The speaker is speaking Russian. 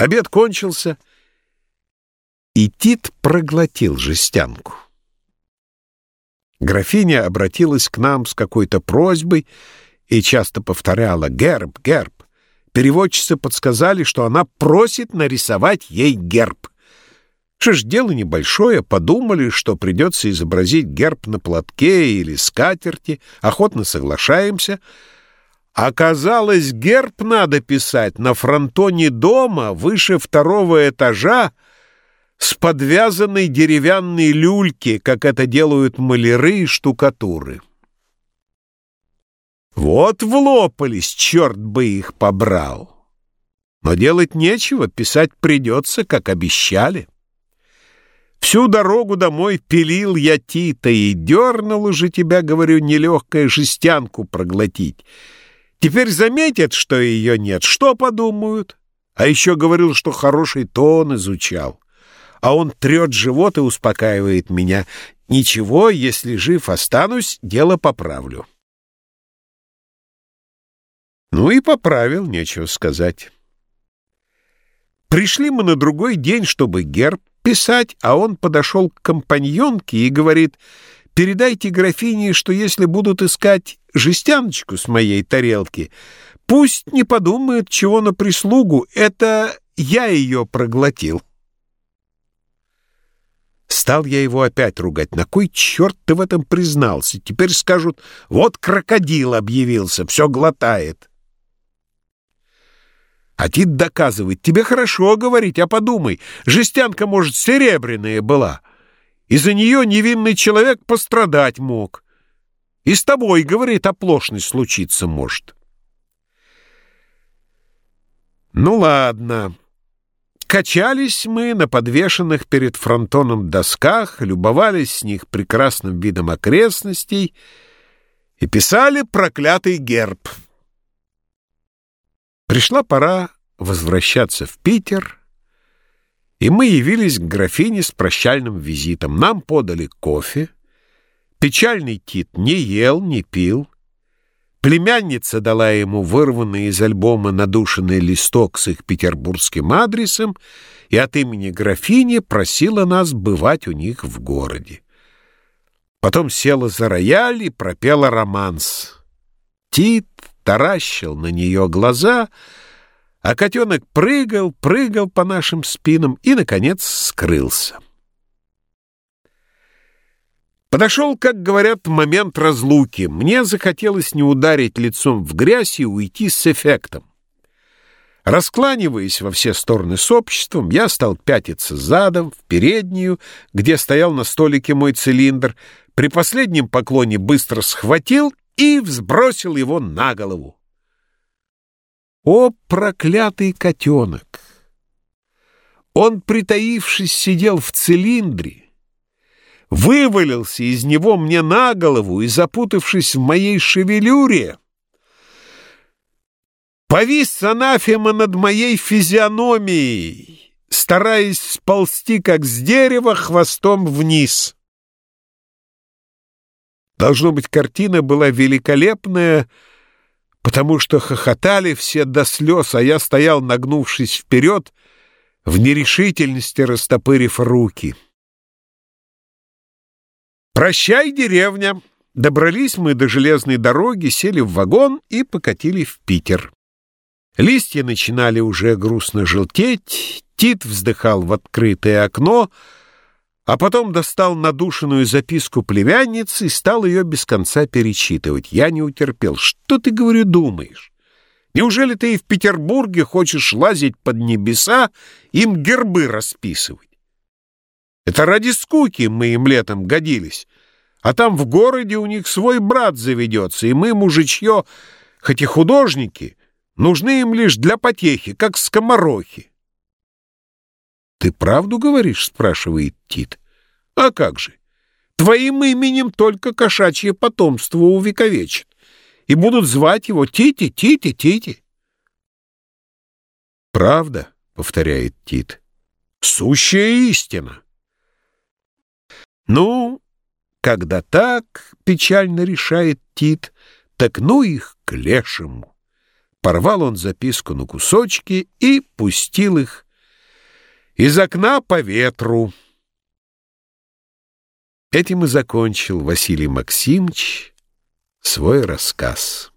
Обед кончился, и Тит проглотил жестянку. Графиня обратилась к нам с какой-то просьбой и часто повторяла «Герб, герб». Переводчицы подсказали, что она просит нарисовать ей герб. Что ж, дело небольшое, подумали, что придется изобразить герб на платке или скатерти, охотно соглашаемся. Оказалось, герб надо писать на фронтоне дома выше второго этажа с подвязанной деревянной люльки, как это делают маляры и штукатуры. Вот влопались, черт бы их побрал. Но делать нечего, писать придется, как обещали. Всю дорогу домой пилил я Тита и дернул уже тебя, говорю, нелегкая жестянку проглотить. Теперь заметят, что ее нет, что подумают? А еще говорил, что хороший тон изучал. А он трет живот и успокаивает меня. Ничего, если жив останусь, дело поправлю. Ну и поправил, нечего сказать. Пришли мы на другой день, чтобы герб писать, а он подошел к компаньонке и говорит, «Передайте графине, что если будут искать жестяночку с моей тарелки, пусть не подумает, чего на прислугу, это я ее проглотил». Стал я его опять ругать. На кой черт ты в этом признался? Теперь скажут, вот крокодил объявился, все глотает. А Тит доказывает, тебе хорошо говорить, а подумай, жестянка, может, серебряная была. Из-за нее невинный человек пострадать мог. И с тобой, говорит, оплошность случиться может. Ну ладно. Качались мы на подвешенных перед фронтоном досках, любовались с них прекрасным видом окрестностей и писали проклятый герб — Пришла пора возвращаться в Питер, и мы явились к графине с прощальным визитом. Нам подали кофе. Печальный Тит не ел, не пил. Племянница дала ему вырванный из альбома надушенный листок с их петербургским адресом и от имени графини просила нас бывать у них в городе. Потом села за рояль и пропела романс. Тит таращил на нее глаза, а котенок прыгал, прыгал по нашим спинам и, наконец, скрылся. Подошел, как говорят, момент разлуки. Мне захотелось не ударить лицом в грязь и уйти с эффектом. Раскланиваясь во все стороны с обществом, я стал пятиться задом в переднюю, где стоял на столике мой цилиндр, при последнем поклоне быстро схватил и взбросил его на голову. О, проклятый котенок! Он, притаившись, сидел в цилиндре, вывалился из него мне на голову и, запутавшись в моей шевелюре, повис анафема над моей физиономией, стараясь сползти, как с дерева, хвостом вниз. Должно быть, картина была великолепная, потому что хохотали все до слез, а я стоял, нагнувшись вперед, в нерешительности растопырив руки. «Прощай, деревня!» Добрались мы до железной дороги, сели в вагон и покатили в Питер. Листья начинали уже грустно желтеть, Тит вздыхал в открытое окно — а потом достал надушенную записку племянницы и стал ее без конца перечитывать. Я не утерпел. Что ты, говорю, думаешь? Неужели ты и в Петербурге хочешь лазить под небеса, им гербы расписывать? Это ради скуки мы им летом годились. А там в городе у них свой брат заведется, и мы, мужичье, хоть и художники, нужны им лишь для потехи, как скоморохи. «Ты правду говоришь?» — спрашивает Тит. «А как же? Твоим именем только кошачье потомство увековечит, и будут звать его Тити, Тити, Тити». «Правда?» — повторяет Тит. «Сущая истина». «Ну, когда так, — печально решает Тит, — так ну их к лешему». Порвал он записку на кусочки и пустил их Из окна по ветру. Этим и закончил Василий Максимович свой рассказ.